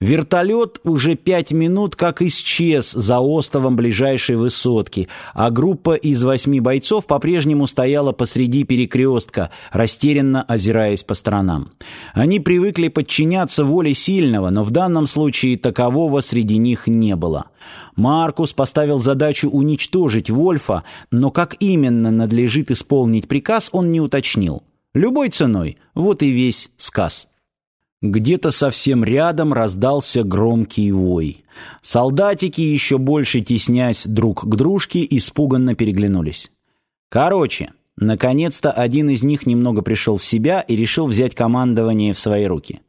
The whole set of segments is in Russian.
Вертолет уже пять минут как исчез за остовом ближайшей высотки, а группа из восьми бойцов по-прежнему стояла посреди перекрестка, растерянно озираясь по сторонам. Они привыкли подчиняться воле сильного, но в данном случае такового среди них не было. Маркус поставил задачу уничтожить Вольфа, но как именно надлежит исполнить приказ, он не уточнил. Любой ценой, вот и весь сказ. Где-то совсем рядом раздался громкий вой. Солдатики, еще больше теснясь друг к дружке, испуганно переглянулись. Короче, наконец-то один из них немного пришел в себя и решил взять командование в свои руки.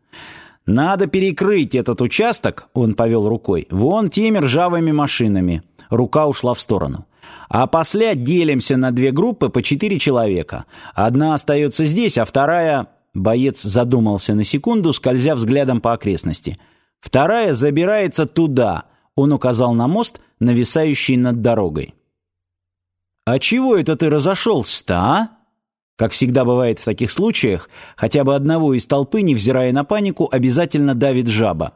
«Надо перекрыть этот участок», — он повел рукой, — «вон теми ржавыми машинами». Рука ушла в сторону. «А после делимся на две группы по четыре человека. Одна остается здесь, а вторая Боец задумался на секунду, скользя взглядом по окрестности. Вторая забирается туда. Он указал на мост, нависающий над дорогой. «А чего это ты разошелся-то, а?» Как всегда бывает в таких случаях, хотя бы одного из толпы, невзирая на панику, обязательно давит жаба.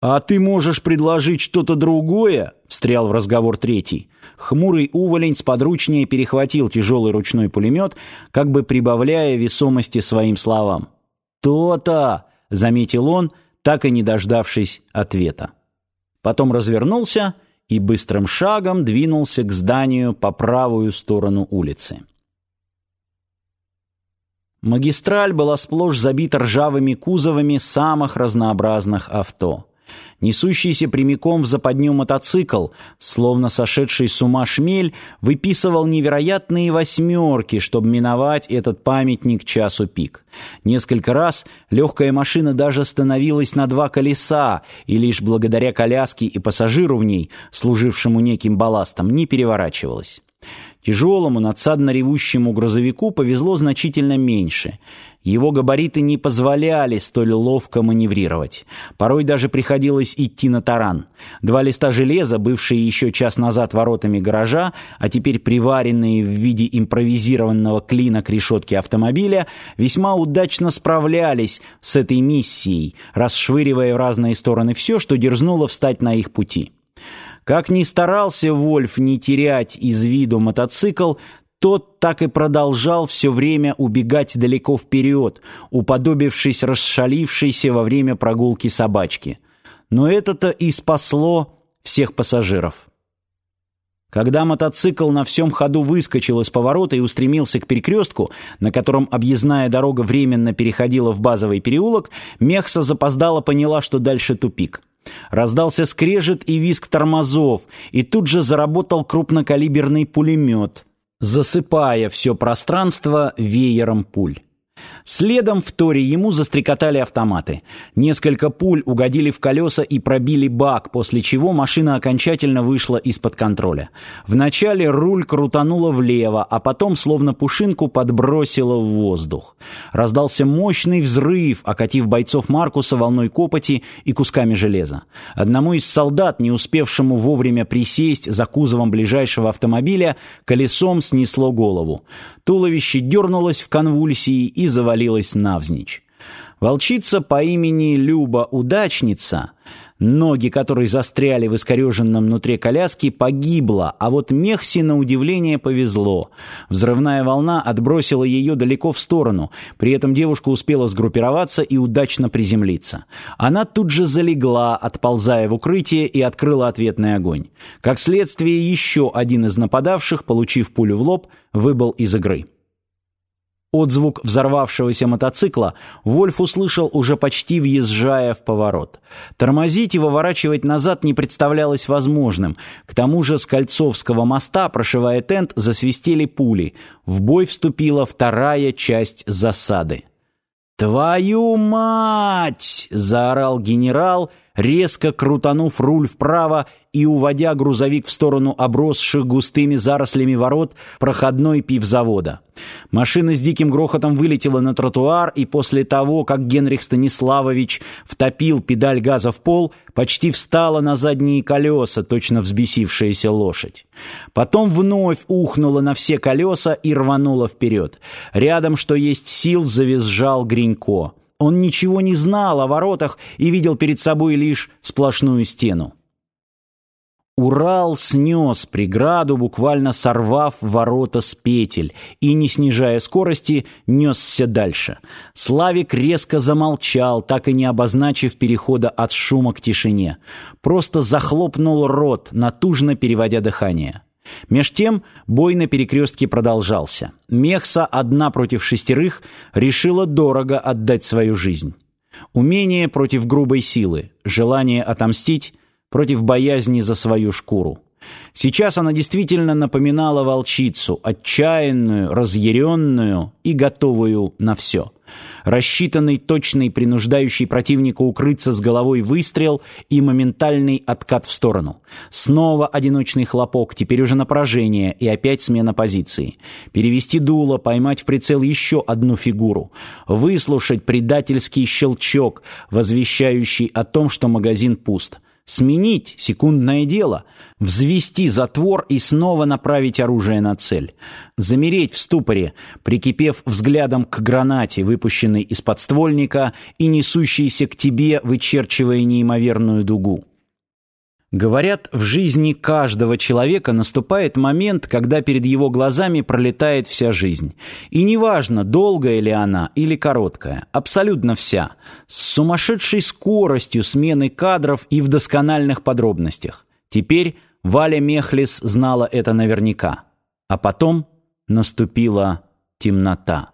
«А ты можешь предложить что-то другое?» — встрял в разговор третий. Хмурый уволень сподручнее перехватил тяжелый ручной пулемет, как бы прибавляя весомости своим словам. «То-то!» — заметил он, так и не дождавшись ответа. Потом развернулся и быстрым шагом двинулся к зданию по правую сторону улицы. Магистраль была сплошь забита ржавыми кузовами самых разнообразных авто. Несущийся прямиком в западню мотоцикл, словно сошедший с ума шмель, выписывал невероятные восьмерки, чтобы миновать этот памятник часу пик. Несколько раз легкая машина даже становилась на два колеса, и лишь благодаря коляске и пассажиру в ней, служившему неким балластом, не переворачивалась. Тяжелому, надсадно ревущему грузовику повезло значительно меньше. Его габариты не позволяли столь ловко маневрировать. Порой даже приходилось идти на таран. Два листа железа, бывшие еще час назад воротами гаража, а теперь приваренные в виде импровизированного клина к решетке автомобиля, весьма удачно справлялись с этой миссией, расшвыривая в разные стороны все, что дерзнуло встать на их пути. Как ни старался Вольф не терять из виду мотоцикл, тот так и продолжал все время убегать далеко вперед, уподобившись расшалившейся во время прогулки собачки. Но это-то и спасло всех пассажиров. Когда мотоцикл на всем ходу выскочил из поворота и устремился к перекрестку, на котором объездная дорога временно переходила в базовый переулок, Мехса запоздала поняла, что дальше тупик. Раздался скрежет и визг тормозов, и тут же заработал крупнокалиберный пулемет, засыпая все пространство веером пуль. Следом в торе ему застрекотали автоматы. Несколько пуль угодили в колеса и пробили бак, после чего машина окончательно вышла из-под контроля. Вначале руль крутануло влево, а потом словно пушинку подбросило в воздух. Раздался мощный взрыв, окатив бойцов Маркуса волной копоти и кусками железа. Одному из солдат, не успевшему вовремя присесть за кузовом ближайшего автомобиля, колесом снесло голову. Туловище дернулось в конвульсии и завалилась навзничь. Волчица по имени Люба-удачница, ноги которой застряли в искореженном внутри коляски, погибла, а вот Мехси на удивление повезло. Взрывная волна отбросила ее далеко в сторону, при этом девушка успела сгруппироваться и удачно приземлиться. Она тут же залегла, отползая в укрытие и открыла ответный огонь. Как следствие, еще один из нападавших, получив пулю в лоб, выбыл из игры. Отзвук взорвавшегося мотоцикла Вольф услышал уже почти въезжая в поворот. Тормозить и выворачивать назад не представлялось возможным. К тому же с Кольцовского моста, прошивая тент, засвистели пули. В бой вступила вторая часть засады. «Твою мать!» — заорал генерал, резко крутанув руль вправо и уводя грузовик в сторону обросших густыми зарослями ворот проходной пивзавода. Машина с диким грохотом вылетела на тротуар, и после того, как Генрих Станиславович втопил педаль газа в пол, почти встала на задние колеса, точно взбесившаяся лошадь. Потом вновь ухнула на все колеса и рванула вперед. Рядом, что есть сил, завизжал Гринько. Он ничего не знал о воротах и видел перед собой лишь сплошную стену. Урал снес преграду, буквально сорвав ворота с петель, и, не снижая скорости, несся дальше. Славик резко замолчал, так и не обозначив перехода от шума к тишине. Просто захлопнул рот, натужно переводя дыхание. Меж тем бой на перекрестке продолжался. Мехса, одна против шестерых, решила дорого отдать свою жизнь. Умение против грубой силы, желание отомстить против боязни за свою шкуру. Сейчас она действительно напоминала волчицу, отчаянную, разъяренную и готовую на все. Рассчитанный, точный, принуждающий противника укрыться с головой выстрел и моментальный откат в сторону. Снова одиночный хлопок, теперь уже на поражение и опять смена позиции. Перевести дуло, поймать в прицел еще одну фигуру. Выслушать предательский щелчок, возвещающий о том, что магазин пуст. Сменить — секундное дело. Взвести затвор и снова направить оружие на цель. Замереть в ступоре, прикипев взглядом к гранате, выпущенной из подствольника и несущейся к тебе, вычерчивая неимоверную дугу. Говорят, в жизни каждого человека наступает момент, когда перед его глазами пролетает вся жизнь. И неважно, долгая ли она или короткая, абсолютно вся, с сумасшедшей скоростью смены кадров и в доскональных подробностях. Теперь Валя Мехлис знала это наверняка. А потом наступила темнота.